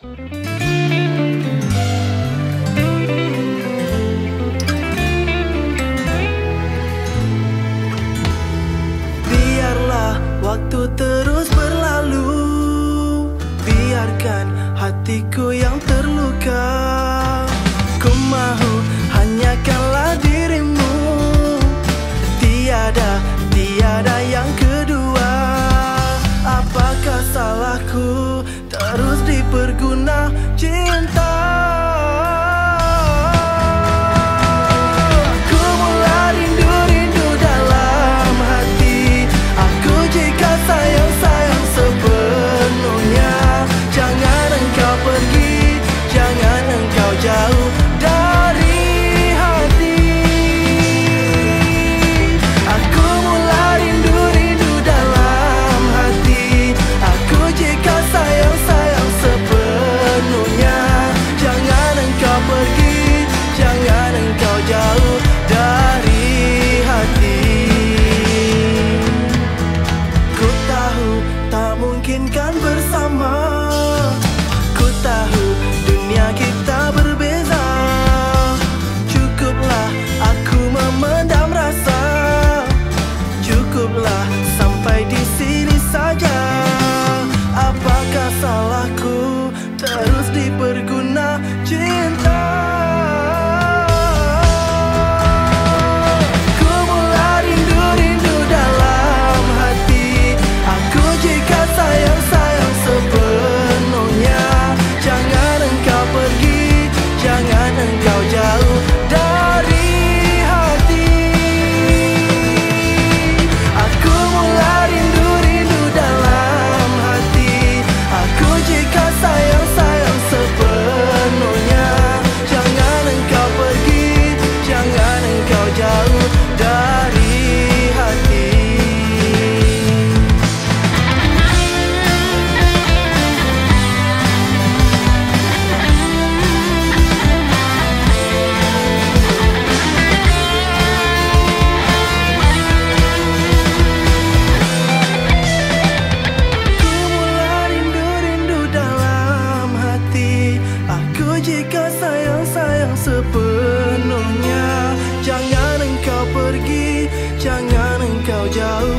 Biarlah waktu terus berlalu. Biarkan hatiku yang berguna. Cinta jika sayang sayang sepenuhnya jangan engkau pergi jangan engkau jauh.